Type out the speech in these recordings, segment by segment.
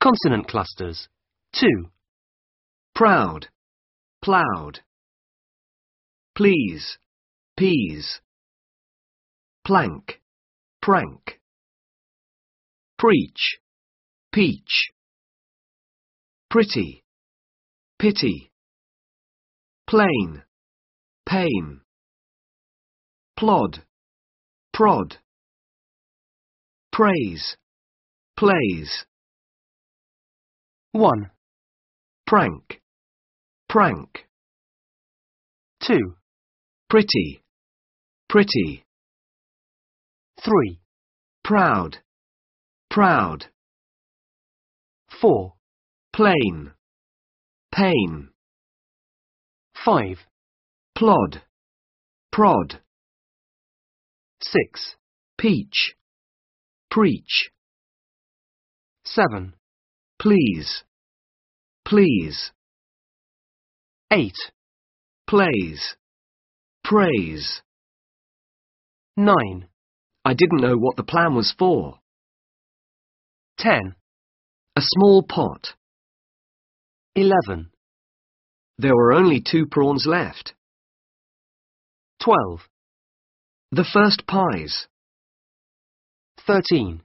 Consonant clusters. 2. proud, ploughed. Please, peas. Plank, prank. Preach, peach. Pretty, pity. Plain, pain. Plod, prod. Praise, plays. 1. Prank, prank. 2. Pretty, pretty. 3. Proud, proud. 4. Plain, pain. 5. Plod, prod. 6. Peach, preach. 7. Please, please. 8. Plays, praise. 9. I didn't know what the plan was for. 10. A small pot. 11. There were only two prawns left. 12. The first pies. 13.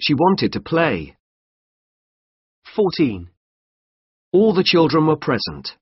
She wanted to play. 14. All the children were present.